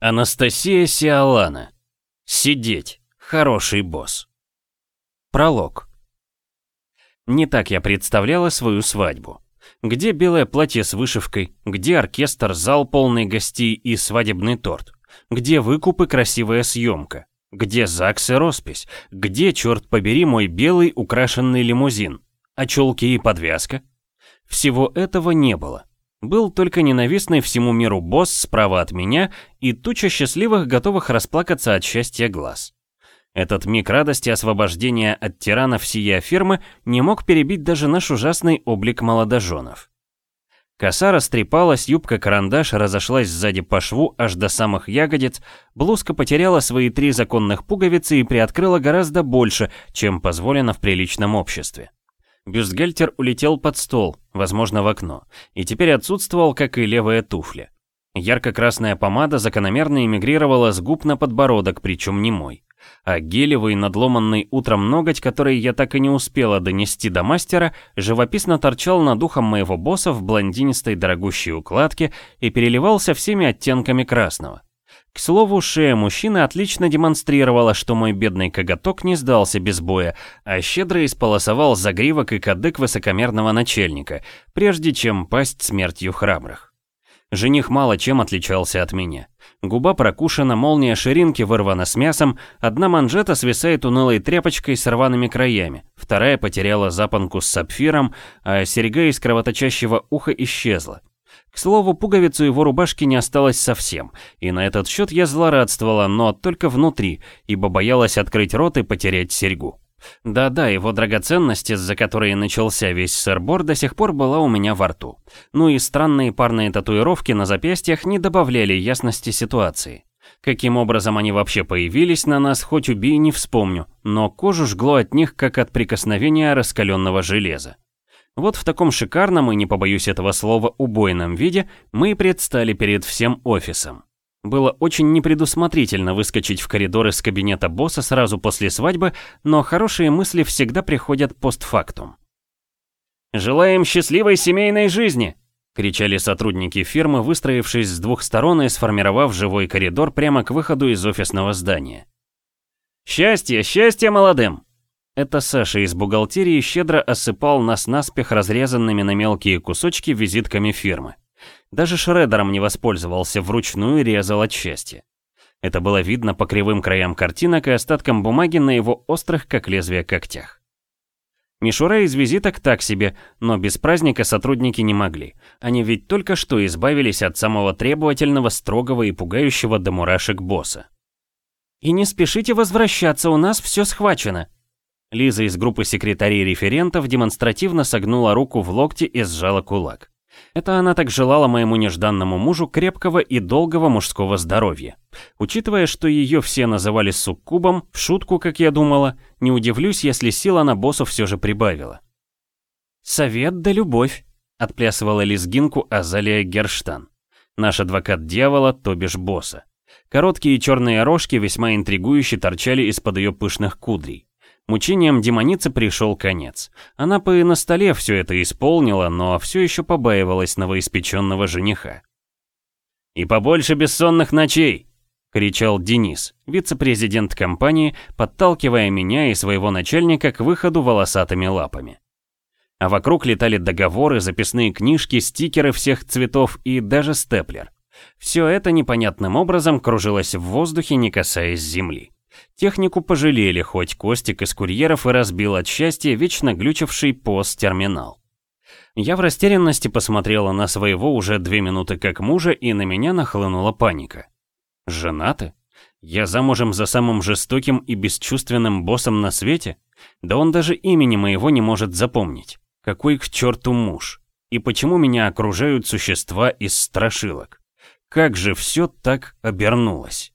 Анастасия Сиалана. Сидеть. Хороший босс. Пролог. Не так я представляла свою свадьбу. Где белое платье с вышивкой, где оркестр, зал полный гостей и свадебный торт, где выкуп и красивая съемка, где ЗАГС и роспись, где, черт побери, мой белый украшенный лимузин, а чулки и подвязка? Всего этого не было. Был только ненавистный всему миру босс справа от меня и туча счастливых, готовых расплакаться от счастья глаз. Этот миг радости освобождения от тиранов сия фирмы не мог перебить даже наш ужасный облик молодоженов. Коса растрепалась, юбка-карандаш разошлась сзади по шву аж до самых ягодиц, блузка потеряла свои три законных пуговицы и приоткрыла гораздо больше, чем позволено в приличном обществе. Бюстгальтер улетел под стол, возможно, в окно, и теперь отсутствовал, как и левая туфля. Ярко-красная помада закономерно эмигрировала с губ на подбородок, причем не мой. А гелевый, надломанный утром ноготь, который я так и не успела донести до мастера, живописно торчал над ухом моего босса в блондинистой дорогущей укладке и переливался всеми оттенками красного. К слову, шея мужчины отлично демонстрировала, что мой бедный коготок не сдался без боя, а щедро исполосовал загривок и кадык высокомерного начальника, прежде чем пасть смертью храбрых. Жених мало чем отличался от меня. Губа прокушена, молния ширинки вырвана с мясом, одна манжета свисает унылой тряпочкой с рваными краями, вторая потеряла запонку с сапфиром, а серьга из кровоточащего уха исчезла. К слову, пуговицу его рубашки не осталось совсем, и на этот счет я злорадствовала, но только внутри, ибо боялась открыть рот и потерять серьгу. Да-да, его драгоценность, из-за которой начался весь сырбор, до сих пор была у меня во рту. Ну и странные парные татуировки на запястьях не добавляли ясности ситуации. Каким образом они вообще появились на нас, хоть убей, не вспомню, но кожу жгло от них, как от прикосновения раскаленного железа. Вот в таком шикарном и, не побоюсь этого слова, убойном виде мы и предстали перед всем офисом. Было очень непредусмотрительно выскочить в коридор из кабинета босса сразу после свадьбы, но хорошие мысли всегда приходят постфактум. «Желаем счастливой семейной жизни!» — кричали сотрудники фирмы, выстроившись с двух сторон и сформировав живой коридор прямо к выходу из офисного здания. «Счастье, счастье молодым!» Это Саша из бухгалтерии щедро осыпал нас наспех разрезанными на мелкие кусочки визитками фирмы. Даже шредером не воспользовался, вручную резал от счастья. Это было видно по кривым краям картинок и остаткам бумаги на его острых, как лезвие, когтях. Мишура из визиток так себе, но без праздника сотрудники не могли. Они ведь только что избавились от самого требовательного, строгого и пугающего до мурашек босса. «И не спешите возвращаться, у нас все схвачено», Лиза из группы секретарей-референтов демонстративно согнула руку в локте и сжала кулак. Это она так желала моему нежданному мужу крепкого и долгого мужского здоровья. Учитывая, что ее все называли суккубом, в шутку, как я думала, не удивлюсь, если сила на боссу все же прибавила. «Совет да любовь», — отплясывала лезгинку Азалия Герштан. Наш адвокат дьявола, то бишь босса. Короткие черные рожки весьма интригующе торчали из-под ее пышных кудрей. Мучением демоницы пришел конец. Она бы и на столе все это исполнила, но все еще побаивалась новоиспеченного жениха. «И побольше бессонных ночей!» — кричал Денис, вице-президент компании, подталкивая меня и своего начальника к выходу волосатыми лапами. А вокруг летали договоры, записные книжки, стикеры всех цветов и даже степлер. Все это непонятным образом кружилось в воздухе, не касаясь земли. Технику пожалели, хоть Костик из курьеров и разбил от счастья вечно глючивший пост-терминал. Я в растерянности посмотрела на своего уже две минуты как мужа, и на меня нахлынула паника. Женаты? Я замужем за самым жестоким и бесчувственным боссом на свете? Да он даже имени моего не может запомнить. Какой к черту муж? И почему меня окружают существа из страшилок? Как же все так обернулось?